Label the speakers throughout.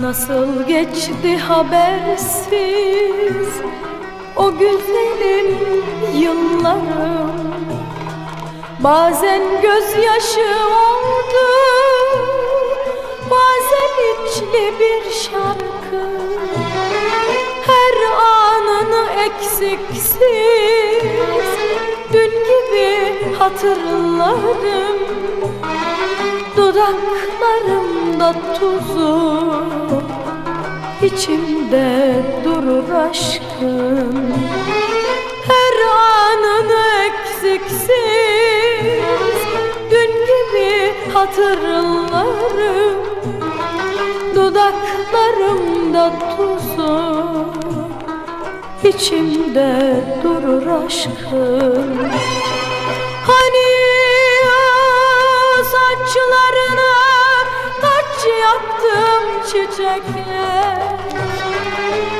Speaker 1: Nasıl geçti habersiz o güzelim yıllarım? Bazen gözyaşı oldu Bazen içli bir şarkı. Her anını eksiksiz Dün gibi hatırlarım Dudaklarımda tuzu içimde durur aşkın Her anını eksiksiz Dün gibi hatırlarım. Dudaklarımda tuzu içimde durur aşkın Hani çiçekler.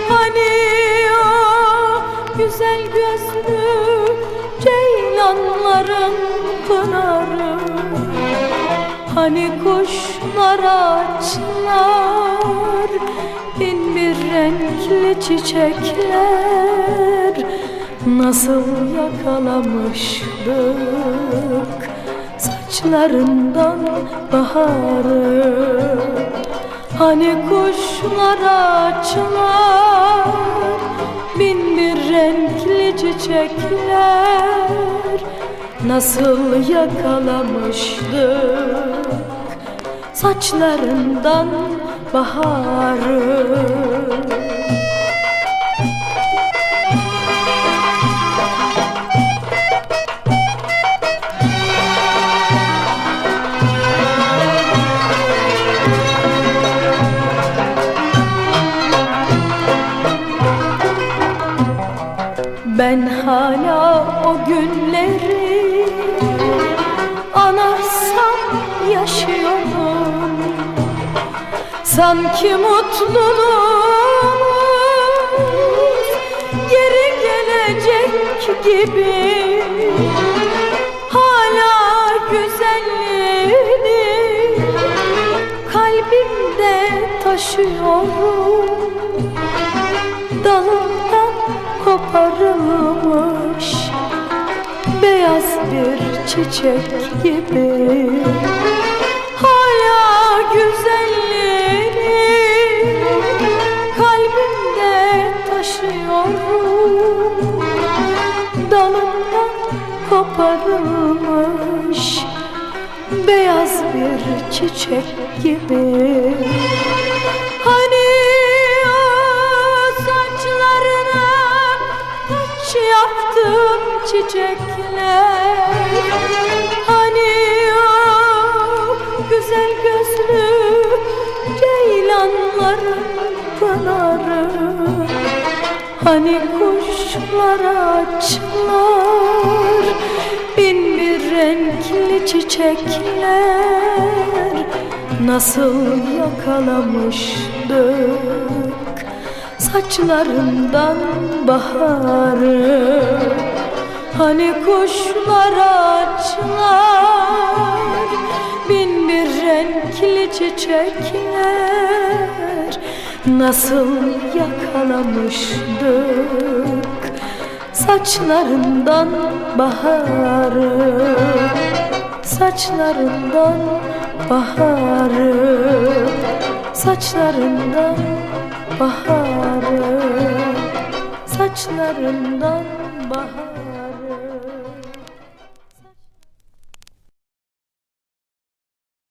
Speaker 1: Hani o güzel gözlü ceylanların pınarı. Hani kuşlar açlar bin bir renkli çiçekler. Nasıl yakalamıştık saçlarından baharı Hani kuşlar açlar bin bir renkli çiçekler. Nasıl yakalamıştık saçlarından baharı hala o günleri anarsam yaşıyorum Sanki mutluluğumuz geri gelecek gibi. Hala güzelliğini kalbimde taşıyorum. Dalından koparılmış çiçek gibi. Hala güzelliğini kalbimde taşıyorum. Dalından koparılmış Beyaz bir çiçek gibi. Hani o saçlarına taç yaptım çiçekler Hani kuşlar açlar bin bir renkli çiçekler. Nasıl yakalamıştık saçlarından baharı. Hani kuşlar açlar bin bir renkli çiçekler Nasıl yakalamıştık saçlarından baharı? Saçlarından baharı Saçlarından baharı Saçlarından baharı